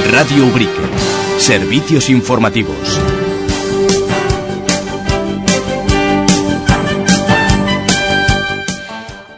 Radio Ubrique. Servicios informativos.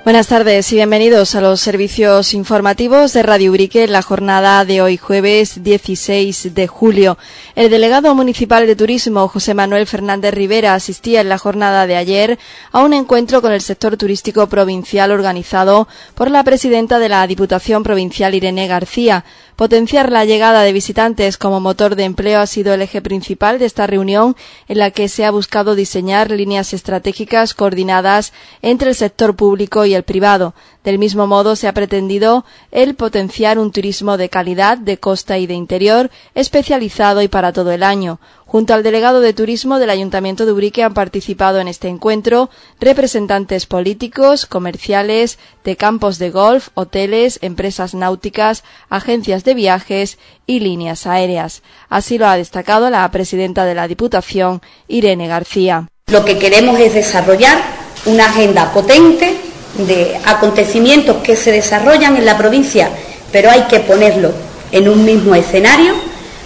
Buenas tardes y bienvenidos a los servicios informativos de Radio Ubrique en la jornada de hoy jueves 16 de julio. El delegado municipal de turismo José Manuel Fernández Rivera asistía en la jornada de ayer a un encuentro con el sector turístico provincial organizado por la presidenta de la Diputación Provincial Irene García. Potenciar la llegada de visitantes como motor de empleo ha sido el eje principal de esta reunión en la que se ha buscado diseñar líneas estratégicas coordinadas entre el sector público y el privado. Del mismo modo, se ha pretendido el potenciar un turismo de calidad, de costa y de interior, especializado y para todo el año. Junto al delegado de turismo del Ayuntamiento de Ubrique han participado en este encuentro representantes políticos, comerciales, de campos de golf, hoteles, empresas náuticas, agencias de viajes y líneas aéreas. Así lo ha destacado la presidenta de la Diputación, Irene García. Lo que queremos es desarrollar una agenda potente de acontecimientos que se desarrollan en la provincia, pero hay que ponerlo en un mismo escenario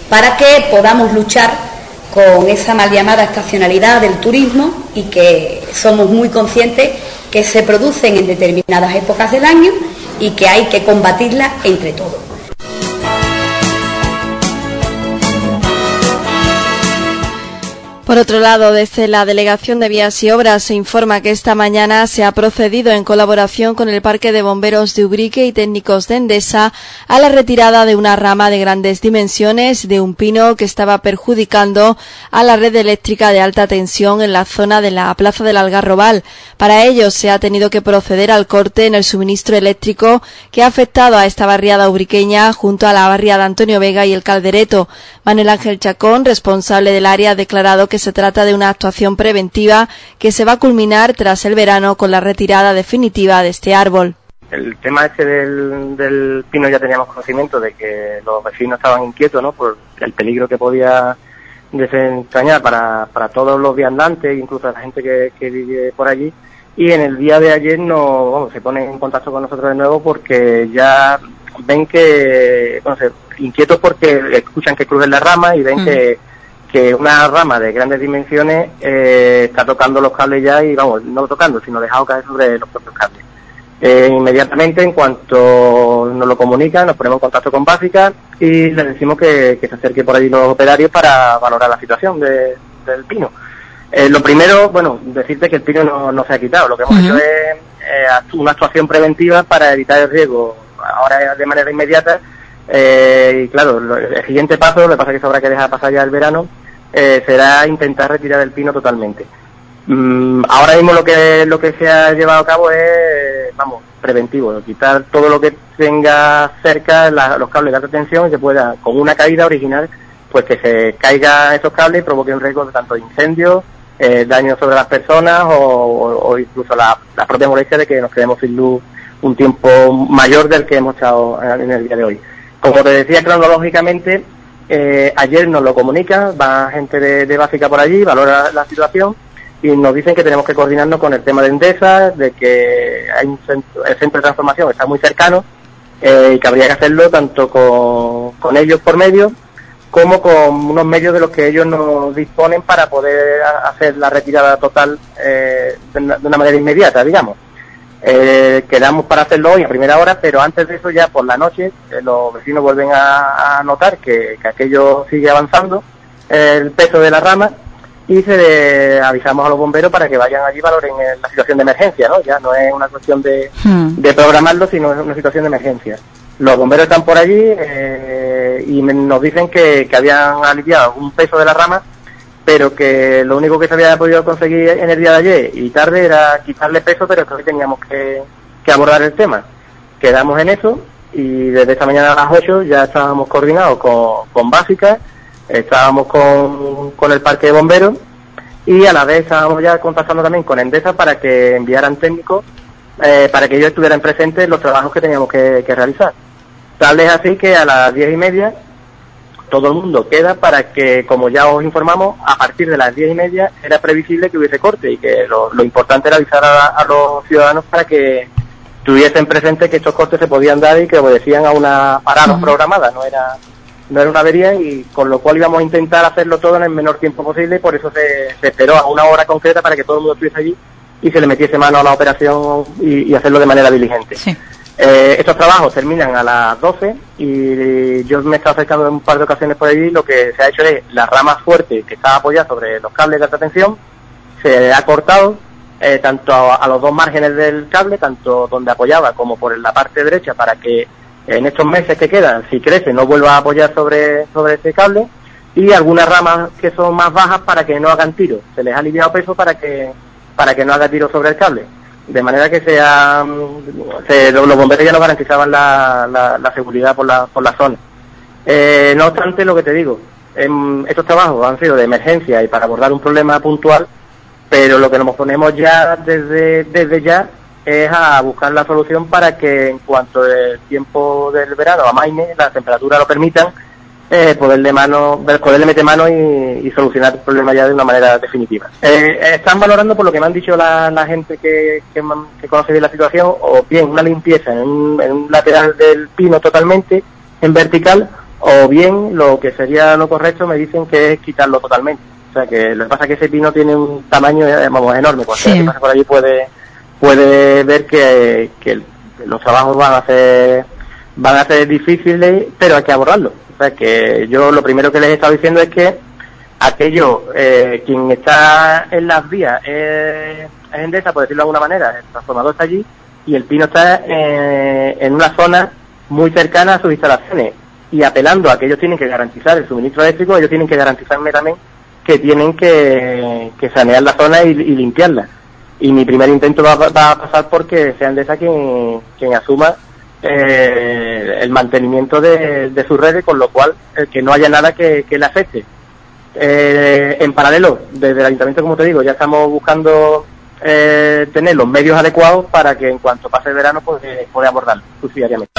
para que podamos luchar con esa mal llamada estacionalidad del turismo y que somos muy conscientes que se producen en determinadas épocas del año y que hay que combatirla entre todos. Por otro lado, desde la Delegación de Vías y Obras se informa que esta mañana se ha procedido en colaboración con el Parque de Bomberos de Ubrique y técnicos de Endesa a la retirada de una rama de grandes dimensiones de un pino que estaba perjudicando a la red eléctrica de alta tensión en la zona de la Plaza del Algarrobal. Para ello se ha tenido que proceder al corte en el suministro eléctrico que ha afectado a esta barriada ubriqueña junto a la barriada Antonio Vega y el Caldereto. Manuel Ángel Chacón, responsable del área, ha declarado que se trata de una actuación preventiva que se va a culminar tras el verano con la retirada definitiva de este árbol. El tema este del, pino ya teníamos conocimiento de que los vecinos estaban inquietos ¿no? por el peligro que podía desentrañar para, para todos los viandantes, incluso la gente que, vive por allí. Y en el día de ayer no, se ponen en contacto con nosotros de nuevo porque ya ven que, no sé, inquietos porque escuchan que cruje la rama y ven mm. que que una rama de grandes dimensiones eh, está tocando los cables ya y vamos, no tocando, sino dejado caer sobre los propios cables. Eh, inmediatamente, en cuanto nos lo comunican, nos ponemos en contacto con Básica y les decimos que, se acerque por allí los operarios para valorar la situación del pino. Eh, lo primero, bueno, decirte que el pino no, se ha quitado. Lo que hemos hecho es una actuación preventiva para evitar el riesgo ahora de manera inmediata eh, y claro, el siguiente paso, lo que pasa es que habrá que dejar pasar ya el verano, eh, será intentar retirar el pino totalmente. Mm, ahora mismo lo que lo que se ha llevado a cabo es, vamos, preventivo, quitar todo lo que tenga cerca los cables de alta tensión y que pueda, con una caída original, pues que se caiga esos cables y provoque un riesgo de tanto de incendios, eh, daños sobre las personas o, incluso la, la propia molestia de que nos quedemos sin luz un tiempo mayor del que hemos estado en el día de hoy. Como te decía cronológicamente, eh, ayer nos lo comunica, va gente de, básica por allí, valora la situación y nos dicen que tenemos que coordinarnos con el tema de Endesa, de que hay un centro, el centro de transformación está muy cercano eh, y que habría que hacerlo tanto con, ellos por medio como con unos medios de los que ellos nos disponen para poder hacer la retirada total eh, de una manera inmediata, digamos. Eh, quedamos para hacerlo hoy a primera hora, pero antes de eso ya por la noche eh, los vecinos vuelven a, notar que, aquello sigue avanzando, el peso de la rama, y se avisamos a los bomberos para que vayan allí y valoren la situación de emergencia, ¿no? Ya no es una cuestión de, hmm. de programarlo, sino es una situación de emergencia. Los bomberos están por allí eh, y nos dicen que, que habían aliviado un peso de la rama pero que lo único que se había podido conseguir en el día de ayer y tarde era quitarle peso, pero que teníamos que, abordar el tema. Quedamos en eso y desde esta mañana a las 8 ya estábamos coordinados con, con Básica, estábamos con, con el parque de bomberos y a la vez estábamos ya contactando también con Endesa para que enviaran técnicos eh, para que ellos estuvieran presentes en los trabajos que teníamos que, que realizar. Tal es así que a las diez y media todo el mundo queda para que, como ya os informamos, a partir de las diez y media era previsible que hubiese corte y que lo, importante era avisar a, los ciudadanos para que tuviesen presente que estos cortes se podían dar y que obedecían a una parada programada, no era no era una avería y con lo cual íbamos a intentar hacerlo todo en el menor tiempo posible, por eso se, esperó a una hora concreta para que todo el mundo estuviese allí y se le metiese mano a la operación y, hacerlo de manera diligente. Eh, estos trabajos terminan a las 12 y yo me he estado acercando en un par de ocasiones por allí. Lo que se ha hecho es la rama fuerte que estaba apoyada sobre los cables de alta tensión se ha cortado eh, tanto a, los dos márgenes del cable, tanto donde apoyaba como por la parte derecha, para que en estos meses que quedan, si crece, no vuelva a apoyar sobre, sobre ese cable, y algunas ramas que son más bajas para que no hagan tiro. Se les ha aliviado peso para que, para que no haga tiro sobre el cable. De manera que sea, se, los, bomberos ya no garantizaban la, la, seguridad por la, por la zona. Eh, no obstante, lo que te digo, en, estos trabajos han sido de emergencia y para abordar un problema puntual pero lo que nos ponemos ya desde, desde ya es a buscar la solución para que en cuanto el tiempo del verano amaine, la temperatura lo permitan, eh, poderle mano, poderle meter mano y, solucionar el problema ya de una manera definitiva. Eh, están valorando por lo que me han dicho la, gente que, que, conoce bien la situación, o bien una limpieza en un, en un lateral del pino totalmente, en vertical, o bien lo que sería lo correcto me dicen que es quitarlo totalmente o sea que lo que pasa es que ese pino tiene un tamaño eh, vamos, enorme. Cuando pasa por allí puede, puede ver que, los trabajos van a ser van a ser difíciles, pero hay que abordarlo. O sea que yo lo primero que les he estado diciendo es que aquello, eh, quien está en las vías es, es Endesa, por decirlo de alguna manera, el transformador está allí y el pino está eh, en una zona muy cercana a sus instalaciones y apelando a que ellos tienen que garantizar el suministro eléctrico, ellos tienen que garantizarme también que tienen que, sanear la zona y, limpiarla. Y mi primer intento va, a pasar porque sean de esa quien, quien asuma eh, el mantenimiento de, sus redes, con lo cual eh, que no haya nada que, le afecte. Eh, en paralelo, desde el ayuntamiento, como te digo, ya estamos buscando tener los medios adecuados para que en cuanto pase el verano pues, pueda abordarlo subsidiariamente.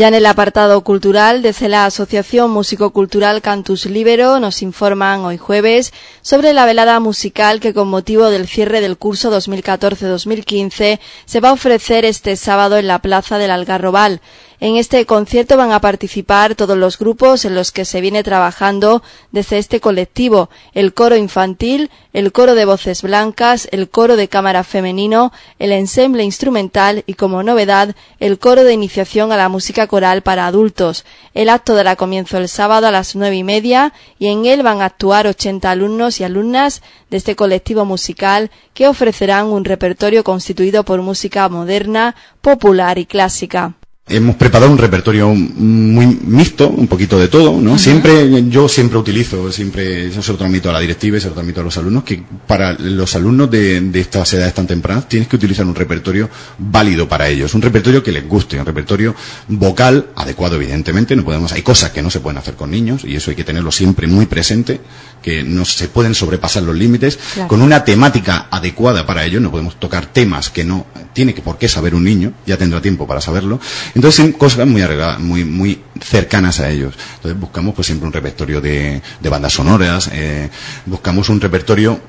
Ya en el apartado cultural, desde la Asociación Músico-Cultural Cantus Libero nos informan hoy jueves sobre la velada musical que con motivo del cierre del curso 2014-2015 se va a ofrecer este sábado en la Plaza del Algarrobal. En este concierto van a participar todos los grupos en los que se viene trabajando desde este colectivo, el coro infantil, el coro de voces blancas, el coro de cámara femenino, el ensemble instrumental y como novedad el coro de iniciación a la música coral para adultos. El acto dará comienzo el sábado a las nueve y media y en él van a actuar 80 alumnos y alumnas de este colectivo musical que ofrecerán un repertorio constituido por música moderna, popular y clásica hemos preparado un repertorio muy mixto, un poquito de todo, ¿no? Siempre, yo siempre utilizo, siempre, eso se lo transmito a la directiva y se lo transmito a los alumnos, que para los alumnos de, de estas edades tan tempranas tienes que utilizar un repertorio válido para ellos, un repertorio que les guste, un repertorio vocal adecuado, evidentemente, no podemos, hay cosas que no se pueden hacer con niños y eso hay que tenerlo siempre muy presente, que no se pueden sobrepasar los límites, con una temática adecuada para ellos, no podemos tocar temas que no tiene que por qué saber un niño, ya tendrá tiempo para saberlo, entonces, cosas muy arregladas, muy, muy cercanas a ellos. Entonces, buscamos pues siempre un repertorio de, bandas sonoras, eh, buscamos un repertorio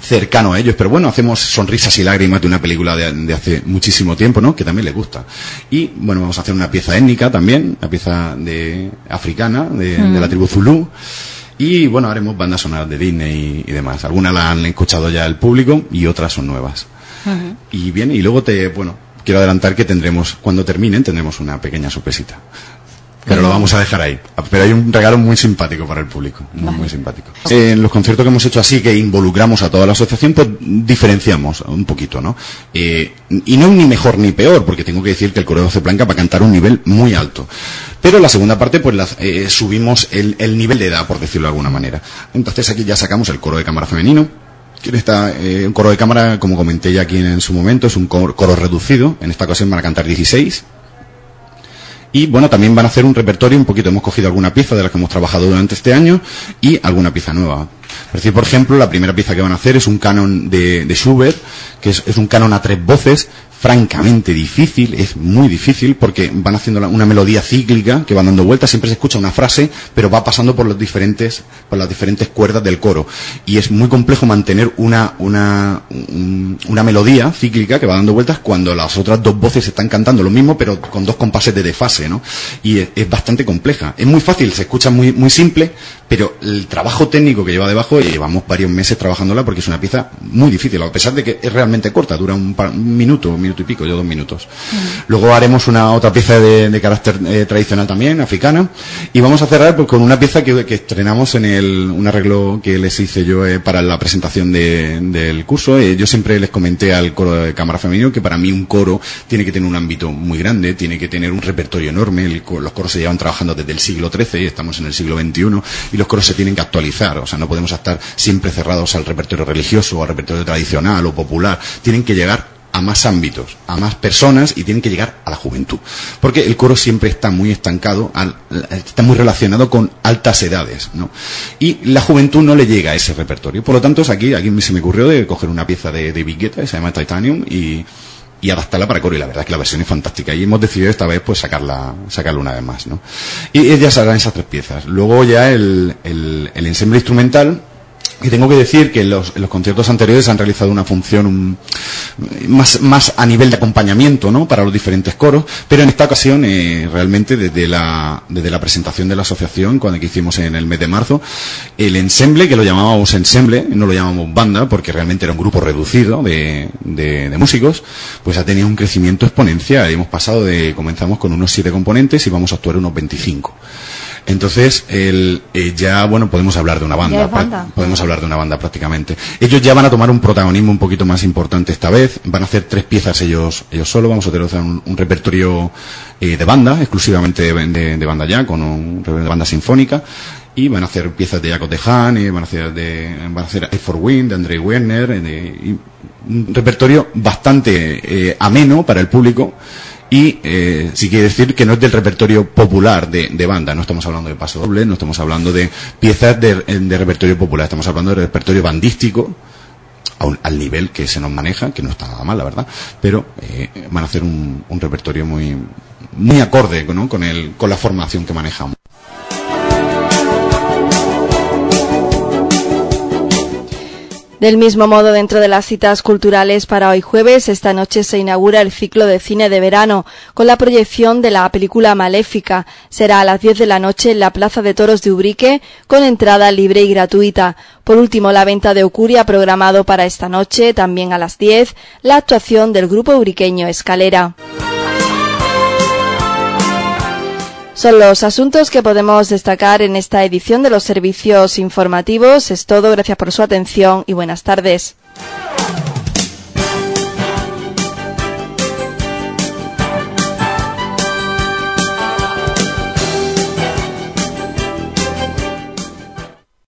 cercano a ellos, pero bueno, hacemos sonrisas y lágrimas de una película de, hace muchísimo tiempo, ¿no? Que también les gusta. Y bueno, vamos a hacer una pieza étnica también, una pieza de africana, de, la tribu Zulu. Y bueno, haremos bandas sonoras de Disney y, demás. Algunas la han escuchado ya el público y otras son nuevas. Y bien, y luego te, bueno, quiero adelantar que tendremos, cuando terminen, tendremos una pequeña sorpresita. Pero lo vamos a dejar ahí. Pero hay un regalo muy simpático para el público. Muy, muy simpático. en los conciertos que hemos hecho así, que involucramos a toda la asociación, pues diferenciamos un poquito, ¿no? Eh, y no ni mejor ni peor, porque tengo que decir que el coro de Voce Blanca va a cantar un nivel muy alto. Pero la segunda parte, pues eh, subimos el, el nivel de edad, por decirlo de alguna manera. Entonces aquí ya sacamos el coro de cámara femenino, Está, eh, un coro de cámara, como comenté ya aquí en, su momento, es un coro, reducido. En esta ocasión van a cantar 16. Y bueno, también van a hacer un repertorio un poquito. Hemos cogido alguna pieza de las que hemos trabajado durante este año y alguna pieza nueva. Decir, por ejemplo, la primera pieza que van a hacer es un canon de, Schubert, que es, un canon a tres voces, francamente difícil, es muy difícil porque van haciendo una melodía cíclica que van dando vueltas, siempre se escucha una frase, pero va pasando por los diferentes, por las diferentes cuerdas del coro. Y es muy complejo mantener una, una, una melodía cíclica que va dando vueltas cuando las otras dos voces están cantando lo mismo, pero con dos compases de desfase, ¿no? Y es, bastante compleja. Es muy fácil, se escucha muy, muy simple, pero el trabajo técnico que lleva debajo, llevamos varios meses trabajándola porque es una pieza muy difícil, a pesar de que es realmente corta, dura un, minuto, un minuto y pico, yo dos minutos. Luego haremos una otra pieza de, carácter eh, tradicional también, africana, y vamos a cerrar pues, con una pieza que, estrenamos en el, un arreglo que les hice yo eh, para la presentación del curso. Eh, yo siempre les comenté al coro de cámara femenino que para mí un coro tiene que tener un ámbito muy grande, tiene que tener un repertorio enorme. los coros se llevan trabajando desde el siglo XIII y estamos en el siglo XXI y los coros se tienen que actualizar. O sea, no podemos estar siempre cerrados al repertorio religioso o al repertorio tradicional o popular. Tienen que llegar a más ámbitos, a más personas y tienen que llegar a la juventud. Porque el coro siempre está muy estancado, está muy relacionado con altas edades, ¿no? Y la juventud no le llega a ese repertorio. Por lo tanto, aquí, aquí se me ocurrió de coger una pieza de, de Big que se llama Titanium, y, adaptarla para coro y la verdad es que la versión es fantástica y hemos decidido esta vez pues sacarla sacarla una vez más ¿no? y ya saldrán esas tres piezas luego ya el, el, el ensemble instrumental y tengo que decir que los, los conciertos anteriores han realizado una función más, a nivel de acompañamiento ¿no? para los diferentes coros, pero en esta ocasión, eh, realmente desde la, desde la presentación de la asociación, cuando que hicimos en el mes de marzo, el ensemble, que lo llamábamos ensemble, no lo llamamos banda, porque realmente era un grupo reducido de, de, de músicos, pues ha tenido un crecimiento exponencial. Hemos pasado de, comenzamos con unos siete componentes y vamos a actuar unos 25. Entonces, el, eh, ya, bueno, podemos hablar de una banda, Podemos hablar de una banda prácticamente. Ellos ya van a tomar un protagonismo un poquito más importante esta vez. Van a hacer tres piezas ellos, ellos solo. Vamos a tener un, repertorio eh, de banda, exclusivamente de, de, banda ya, con un de banda sinfónica. Y van a hacer piezas de Jacob de y van a hacer de, van a hacer for Wind, de André Werner, y un repertorio bastante eh, ameno para el público y eh, quiere decir que no es del repertorio popular de, banda, no estamos hablando de paso doble, no estamos hablando de piezas de, repertorio popular, estamos hablando de repertorio bandístico al nivel que se nos maneja, que no está nada mal, la verdad, pero eh, van a hacer un, un repertorio muy, muy acorde con, el, con la formación que manejamos. Del mismo modo, dentro de las citas culturales para hoy jueves, esta noche se inaugura el ciclo de cine de verano con la proyección de la película Maléfica. Será a las 10 de la noche en la Plaza de Toros de Ubrique con entrada libre y gratuita. Por último, la venta de Ocuria programado para esta noche, también a las 10, la actuación del grupo ubriqueño Escalera. Son los asuntos que podemos destacar en esta edición de los servicios informativos. Es todo. Gracias por su atención y buenas tardes.